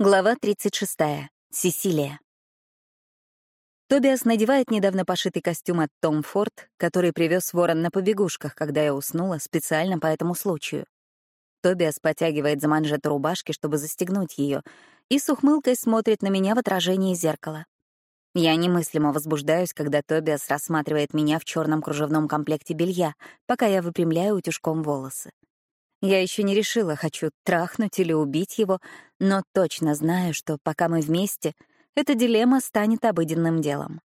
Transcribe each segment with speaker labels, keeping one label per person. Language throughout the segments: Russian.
Speaker 1: Глава 36. Сесилия. Тобиас надевает недавно пошитый костюм от Том Форд, который привез ворон на побегушках, когда я уснула, специально по этому случаю. Тобиас потягивает за манжету рубашки, чтобы застегнуть ее, и с ухмылкой смотрит на меня в отражении зеркала. Я немыслимо возбуждаюсь, когда Тобиас рассматривает меня в черном кружевном комплекте белья, пока я выпрямляю утюжком волосы. Я еще не решила, хочу трахнуть или убить его, но точно знаю, что пока мы вместе, эта дилемма станет обыденным делом.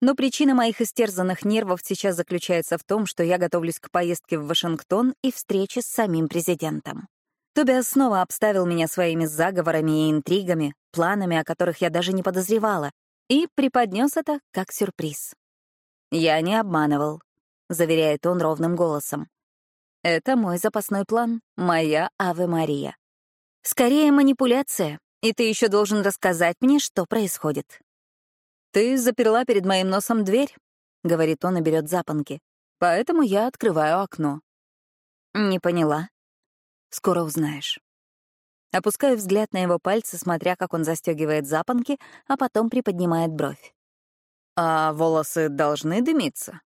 Speaker 1: Но причина моих истерзанных нервов сейчас заключается в том, что я готовлюсь к поездке в Вашингтон и встрече с самим президентом. Тобиас снова обставил меня своими заговорами и интригами, планами, о которых я даже не подозревала, и преподнес это как сюрприз. «Я не обманывал», — заверяет он ровным голосом. Это мой запасной план, моя Аве Мария. Скорее манипуляция, и ты еще должен рассказать мне, что происходит. Ты заперла перед моим носом дверь, — говорит он и берет запонки. Поэтому я открываю окно. Не поняла. Скоро узнаешь. Опускаю взгляд на его пальцы, смотря, как он застегивает запонки, а потом приподнимает бровь. А волосы должны дымиться?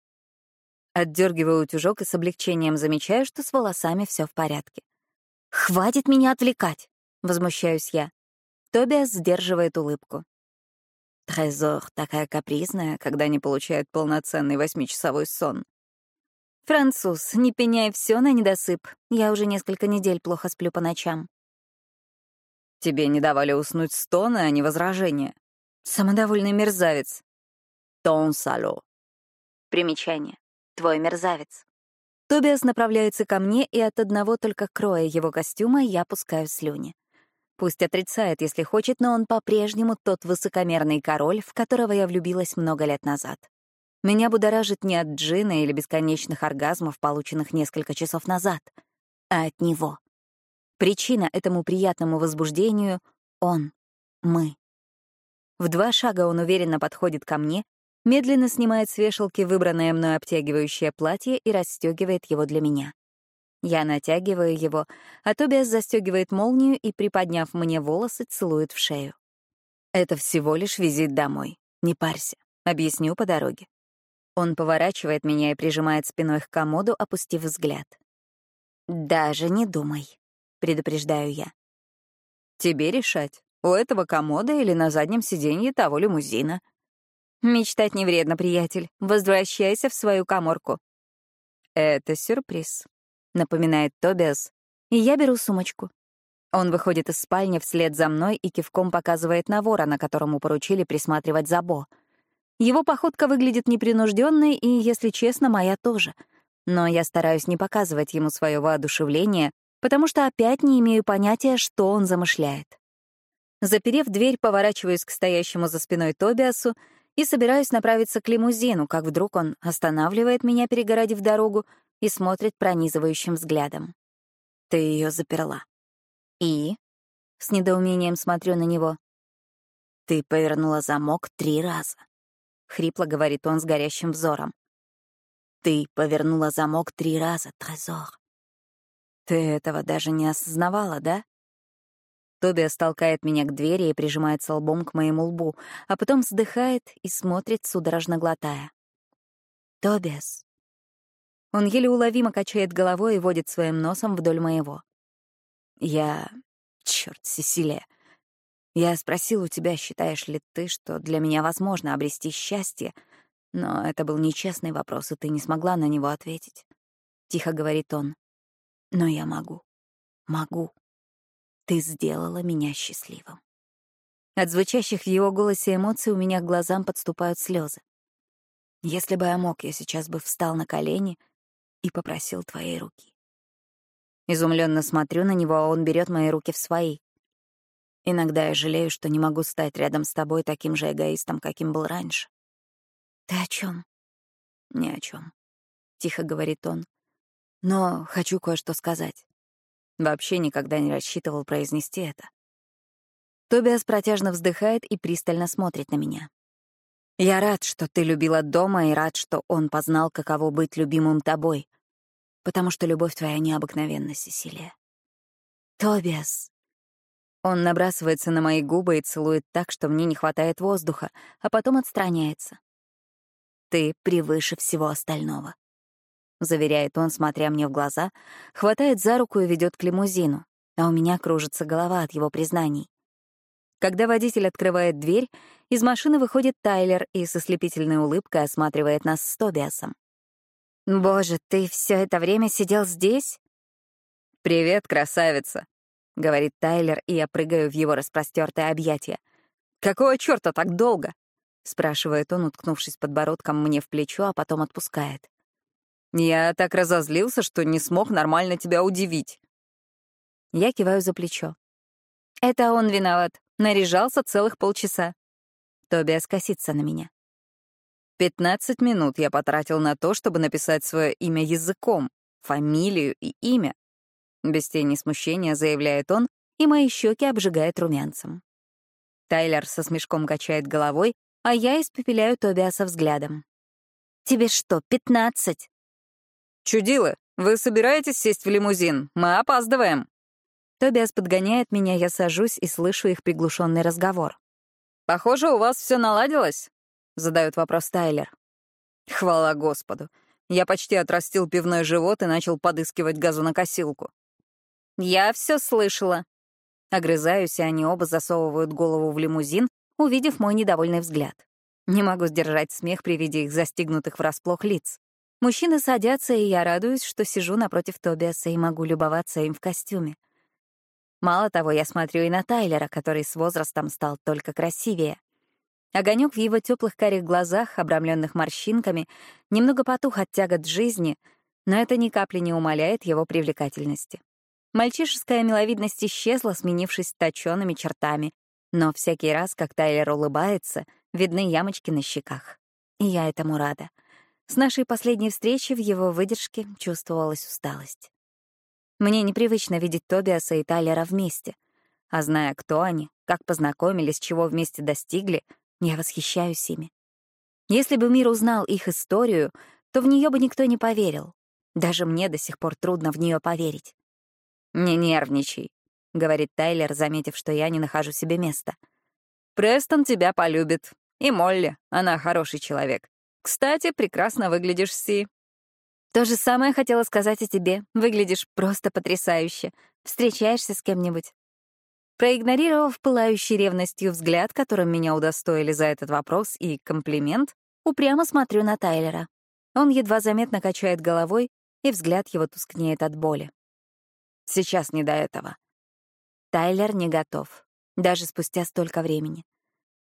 Speaker 1: Отдергиваю утюжок и с облегчением замечаю, что с волосами все в порядке. «Хватит меня отвлекать!» — возмущаюсь я. Тобиас сдерживает улыбку. Трезор такая капризная, когда не получает полноценный восьмичасовой сон. «Француз, не пеняй все на недосып. Я уже несколько недель плохо сплю по ночам». «Тебе не давали уснуть стоны, а не возражения. Самодовольный мерзавец». «Тон сало». Примечание твой мерзавец». Тобиас направляется ко мне, и от одного только кроя его костюма я пускаю слюни. Пусть отрицает, если хочет, но он по-прежнему тот высокомерный король, в которого я влюбилась много лет назад. Меня будоражит не от джина или бесконечных оргазмов, полученных несколько часов назад, а от него. Причина этому приятному возбуждению — он, мы. В два шага он уверенно подходит ко мне, медленно снимает с вешалки выбранное мной обтягивающее платье и расстегивает его для меня. Я натягиваю его, а Тобиас застегивает молнию и, приподняв мне волосы, целует в шею. «Это всего лишь визит домой. Не парься. Объясню по дороге». Он поворачивает меня и прижимает спиной к комоду, опустив взгляд. «Даже не думай», — предупреждаю я. «Тебе решать, у этого комода или на заднем сиденье того лимузина», Мечтать не вредно, приятель. Возвращайся в свою коморку. Это сюрприз, напоминает Тобиас, и я беру сумочку. Он выходит из спальни вслед за мной и кивком показывает на ворона, которому поручили присматривать за Бо. Его походка выглядит непринужденной, и, если честно, моя тоже. Но я стараюсь не показывать ему свое воодушевление, потому что опять не имею понятия, что он замышляет. Заперев дверь, поворачиваюсь к стоящему за спиной Тобиасу и собираюсь направиться к лимузину, как вдруг он останавливает меня, перегородив дорогу, и смотрит пронизывающим взглядом. «Ты ее заперла». «И?» — с недоумением смотрю на него. «Ты повернула замок три раза», — хрипло говорит он с горящим взором. «Ты повернула замок три раза, Трезор». «Ты этого даже не осознавала, да?» Тобиас толкает меня к двери и прижимается лбом к моему лбу, а потом вздыхает и смотрит, судорожно глотая. «Тобиас». Он еле уловимо качает головой и водит своим носом вдоль моего. «Я... Чёрт, Сесилия. Я спросил у тебя, считаешь ли ты, что для меня возможно обрести счастье, но это был нечестный вопрос, и ты не смогла на него ответить. Тихо говорит он. Но я могу. Могу. Ты сделала меня счастливым. От звучащих в его голосе эмоций у меня к глазам подступают слезы. Если бы я мог, я сейчас бы встал на колени и попросил твоей руки. Изумленно смотрю на него, а он берет мои руки в свои. Иногда я жалею, что не могу стать рядом с тобой таким же эгоистом, каким был раньше. Ты о чем? Ни о чем, тихо говорит он. Но хочу кое-что сказать. Вообще никогда не рассчитывал произнести это. Тобиас протяжно вздыхает и пристально смотрит на меня. «Я рад, что ты любила дома, и рад, что он познал, каково быть любимым тобой, потому что любовь твоя необыкновенна, Сесилия». «Тобиас!» Он набрасывается на мои губы и целует так, что мне не хватает воздуха, а потом отстраняется. «Ты превыше всего остального», — заверяет он, смотря мне в глаза, хватает за руку и ведет к лимузину, а у меня кружится голова от его признаний. Когда водитель открывает дверь, из машины выходит Тайлер и со слепительной улыбкой осматривает нас с Тобиасом. «Боже, ты все это время сидел здесь?»
Speaker 2: «Привет, красавица», — говорит Тайлер, и я прыгаю в его распростертое объятие. «Какого черта так долго?» — спрашивает он, уткнувшись подбородком мне в плечо, а потом отпускает. «Я так разозлился, что не смог нормально тебя удивить».
Speaker 1: Я киваю за плечо. «Это он виноват. Наряжался целых полчаса. Тобиас косится на меня.
Speaker 2: Пятнадцать минут я потратил на то, чтобы написать свое имя языком, фамилию и имя. Без тени смущения заявляет он, и мои щеки обжигает румянцем.
Speaker 1: Тайлер со смешком качает головой, а я испепеляю Тобиаса взглядом. «Тебе что, пятнадцать?»
Speaker 2: «Чудило, вы собираетесь сесть в лимузин? Мы опаздываем!»
Speaker 1: Тобиас подгоняет меня, я сажусь и слышу их приглушенный разговор.
Speaker 2: «Похоже, у вас все наладилось?» — задает вопрос Тайлер. «Хвала Господу. Я почти отрастил пивной живот и начал подыскивать газонокосилку».
Speaker 1: «Я все слышала». Огрызаюсь, и они оба засовывают голову в лимузин, увидев мой недовольный взгляд. Не могу сдержать смех при виде их застигнутых врасплох лиц. Мужчины садятся, и я радуюсь, что сижу напротив Тобиаса и могу любоваться им в костюме. Мало того, я смотрю и на Тайлера, который с возрастом стал только красивее. Огонек в его теплых карих глазах, обрамленных морщинками, немного потух от тягот жизни, но это ни капли не умаляет его привлекательности. Мальчишеская миловидность исчезла, сменившись точёными чертами, но всякий раз, как Тайлер улыбается, видны ямочки на щеках. И я этому рада. С нашей последней встречи в его выдержке чувствовалась усталость. Мне непривычно видеть Тобиаса и Тайлера вместе. А зная, кто они, как познакомились, чего вместе достигли, я восхищаюсь ими. Если бы мир узнал их историю, то в нее бы никто не поверил. Даже мне до сих пор трудно в нее поверить.
Speaker 2: «Не нервничай», — говорит Тайлер, заметив, что я не нахожу себе места. «Престон тебя полюбит. И Молли, она хороший человек. Кстати, прекрасно выглядишь, Си.
Speaker 1: То же самое хотела сказать о тебе. Выглядишь просто потрясающе. Встречаешься с кем-нибудь? Проигнорировав пылающий ревностью взгляд, которым меня удостоили за этот вопрос и комплимент, упрямо смотрю на Тайлера. Он едва заметно качает головой, и взгляд его тускнеет от боли. Сейчас не до этого. Тайлер не готов, даже спустя столько времени.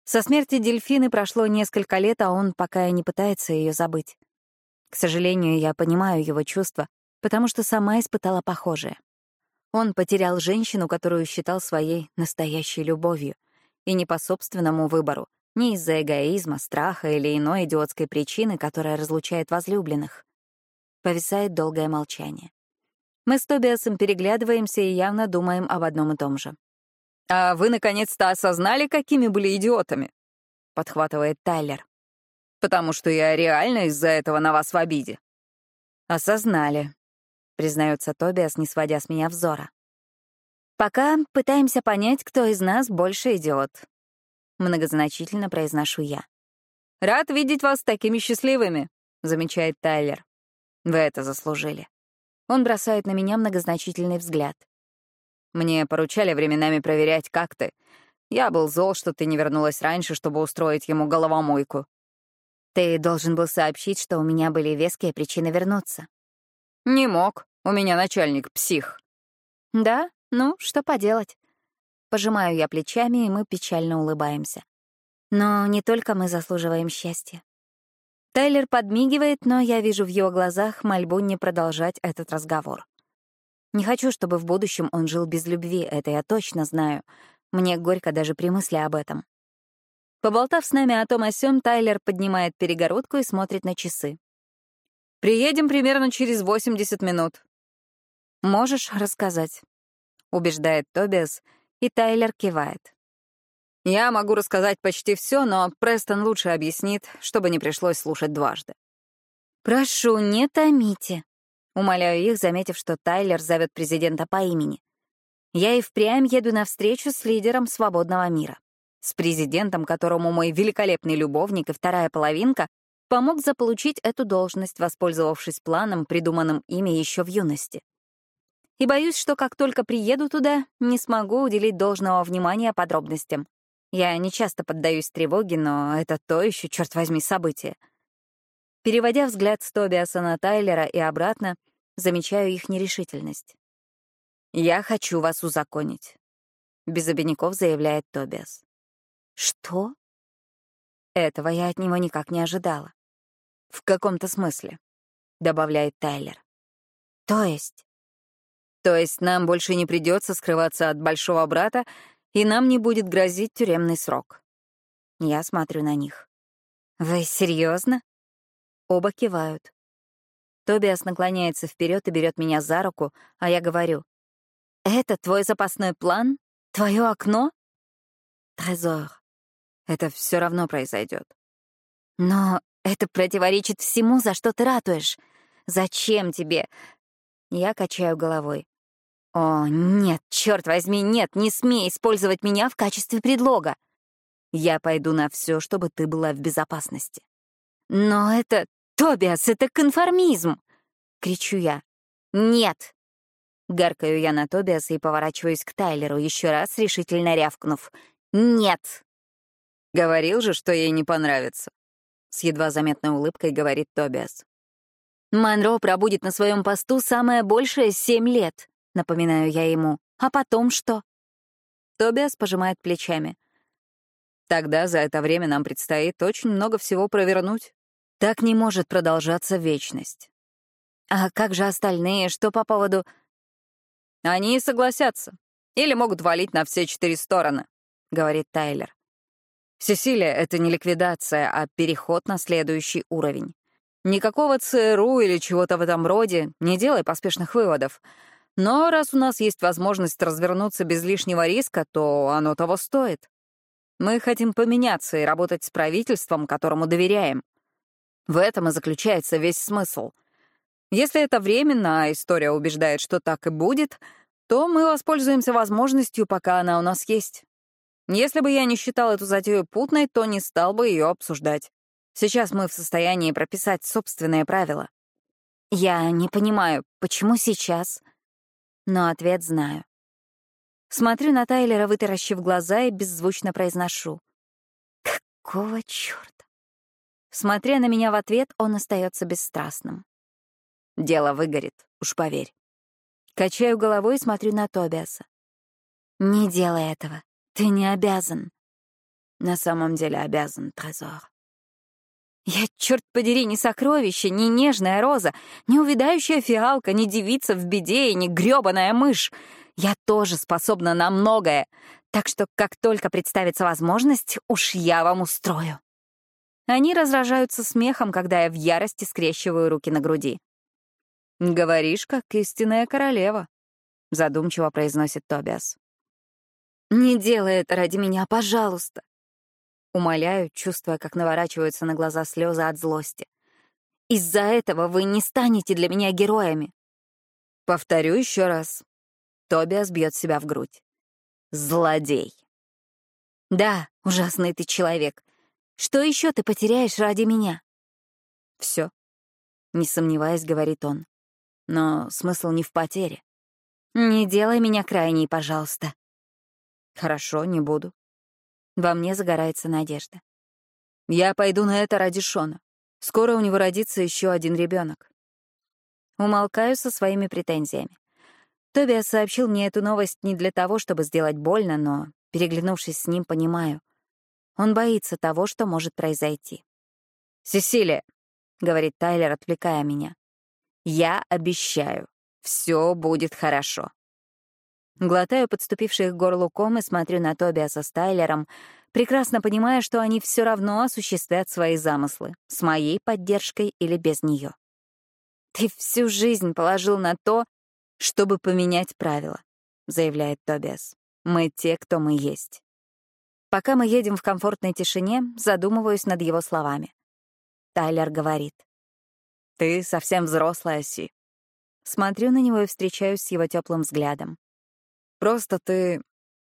Speaker 1: Со смерти дельфины прошло несколько лет, а он пока и не пытается ее забыть. К сожалению, я понимаю его чувства, потому что сама испытала похожее. Он потерял женщину, которую считал своей настоящей любовью, и не по собственному выбору, не из-за эгоизма, страха или иной идиотской причины, которая разлучает возлюбленных. Повисает долгое молчание. Мы с Тобиасом переглядываемся и явно думаем об одном и том же.
Speaker 2: «А вы наконец-то осознали, какими были идиотами?» — подхватывает Тайлер потому что я реально из-за этого на вас в обиде».
Speaker 1: «Осознали», — признается Тобиас, не сводя с меня взора. «Пока пытаемся понять, кто из нас больше идиот», — многозначительно произношу я.
Speaker 2: «Рад видеть вас такими счастливыми», — замечает Тайлер.
Speaker 1: «Вы это заслужили». Он бросает на меня многозначительный взгляд.
Speaker 2: «Мне поручали временами проверять, как ты. Я был зол, что ты не вернулась раньше, чтобы устроить ему головомойку.
Speaker 1: Ты должен был сообщить, что у меня были веские причины вернуться.
Speaker 2: Не мог. У меня начальник псих.
Speaker 1: Да? Ну, что поделать? Пожимаю я плечами, и мы печально улыбаемся. Но не только мы заслуживаем счастья. Тайлер подмигивает, но я вижу в его глазах мольбу не продолжать этот разговор. Не хочу, чтобы в будущем он жил без любви, это я точно знаю. Мне горько даже при мысли об этом. Поболтав с нами о том о сём, Тайлер поднимает перегородку и смотрит на часы.
Speaker 2: «Приедем примерно через 80 минут».
Speaker 1: «Можешь рассказать?» — убеждает Тобиас, и Тайлер кивает.
Speaker 2: «Я могу рассказать почти все, но Престон лучше объяснит, чтобы не пришлось слушать дважды».
Speaker 1: «Прошу, не томите», — умоляю их, заметив, что Тайлер зовет президента по имени. Я и впрямь еду на встречу с лидером свободного мира. С президентом, которому мой великолепный любовник и вторая половинка помог заполучить эту должность, воспользовавшись планом, придуманным ими еще в юности. И боюсь, что как только приеду туда, не смогу уделить должного внимания подробностям. Я не часто поддаюсь тревоге, но это то еще, черт возьми, событие. Переводя взгляд с Тобиаса на Тайлера и обратно, замечаю их нерешительность. «Я хочу вас узаконить», — без обиняков заявляет Тобиас. «Что?» Этого я от него никак не ожидала. «В каком-то смысле», — добавляет Тайлер. «То есть?» «То есть нам больше не придется скрываться от большого брата, и нам не будет грозить тюремный срок». Я смотрю на них. «Вы серьезно? Оба кивают. Тобиас наклоняется вперед и берет меня за руку, а я говорю. «Это твой запасной план? Твое окно?» «Трезор, это все равно произойдет. Но это противоречит всему, за что ты ратуешь. Зачем тебе?» Я качаю головой. «О, нет, черт возьми, нет, не смей использовать меня в качестве предлога. Я пойду на все, чтобы ты была в безопасности. Но это... Тобиас, это конформизм!» — кричу я. «Нет!» Гаркаю я на Тобиаса и поворачиваюсь к Тайлеру, еще раз решительно рявкнув. «Нет!» «Говорил же, что ей не понравится», — с едва заметной улыбкой говорит Тобиас. «Монро пробудет на своем посту самое большее — семь лет», — напоминаю я ему. «А потом что?» Тобиас пожимает плечами. «Тогда за это время нам предстоит очень много всего провернуть. Так не может продолжаться вечность». «А как же остальные? Что по поводу...» Они согласятся. Или могут валить на все четыре стороны, — говорит Тайлер. Сесилия — это не ликвидация, а переход на следующий уровень. Никакого ЦРУ или чего-то в этом роде, не делай поспешных выводов. Но раз у нас есть возможность развернуться без лишнего риска, то оно того стоит. Мы хотим поменяться и работать с правительством, которому доверяем. В этом и заключается весь смысл — если это временно, а история убеждает, что так и будет, то мы воспользуемся возможностью, пока она у нас есть. Если бы я не считал эту затею путной, то не стал бы ее обсуждать. Сейчас мы в состоянии прописать собственные правила. Я не понимаю, почему сейчас? Но ответ знаю. Смотрю на Тайлера, вытаращив глаза, и беззвучно произношу. Какого чёрта? Смотря на меня в ответ, он остается бесстрастным. Дело выгорит, уж поверь. Качаю головой и смотрю на Тобиаса. «Не делай этого. Ты не обязан». На самом деле обязан, Трезор. Я, черт подери, не сокровище, не нежная роза, не увядающая фиалка, не девица в беде и не грёбаная мышь. Я тоже способна на многое, так что как только представится возможность, уж я вам устрою. Они разражаются смехом, когда я в ярости скрещиваю руки на груди. «Говоришь, как истинная королева», — задумчиво произносит Тобиас. «Не делай это ради меня, пожалуйста!» Умоляю, чувствуя, как наворачиваются на глаза слезы от злости. «Из-за этого вы не станете для меня героями!» Повторю еще раз. Тобиас бьет себя в грудь. «Злодей!» «Да, ужасный ты человек. Что еще ты потеряешь ради меня?» «Все», — не сомневаясь, говорит он. Но смысл не в потере. Не делай меня крайней, пожалуйста. Хорошо, не буду. Во мне загорается надежда. Я пойду на это ради Шона. Скоро у него родится еще один ребенок. Умолкаю со своими претензиями. Тобиас сообщил мне эту новость не для того, чтобы сделать больно, но, переглянувшись с ним, понимаю. Он боится того, что может произойти. «Сесилия», — говорит Тайлер, отвлекая меня. Я обещаю, все будет хорошо. Глотаю подступивших к горлу ком и смотрю на Тобиаса с Тайлером, прекрасно понимая, что они все равно осуществят свои замыслы, с моей поддержкой или без нее. «Ты всю жизнь положил на то, чтобы поменять правила», — заявляет Тобиас. «Мы те, кто мы есть». Пока мы едем в комфортной тишине, задумываюсь над его словами. Тайлер говорит. Ты совсем взрослая, Си. Смотрю на него и встречаюсь с его теплым взглядом.
Speaker 2: Просто ты...»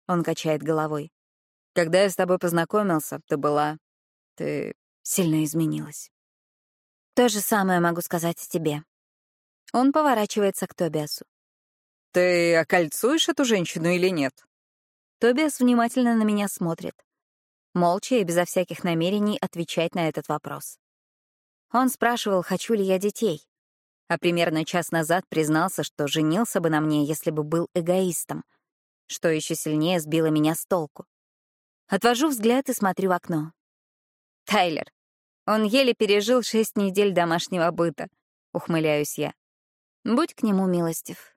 Speaker 2: Он качает головой. «Когда я с тобой познакомился, ты была... Ты сильно изменилась».
Speaker 1: То же самое могу сказать о тебе. Он поворачивается к Тобиасу.
Speaker 2: «Ты окольцуешь эту женщину или нет?»
Speaker 1: Тобиас внимательно на меня смотрит. Молча и безо всяких намерений отвечать на этот вопрос. Он спрашивал, хочу ли я детей. А примерно час назад признался, что женился бы на мне, если бы был эгоистом, что еще сильнее сбило меня с толку. Отвожу взгляд и смотрю в окно. Тайлер. Он еле пережил шесть недель домашнего быта. Ухмыляюсь я. Будь к нему милостив.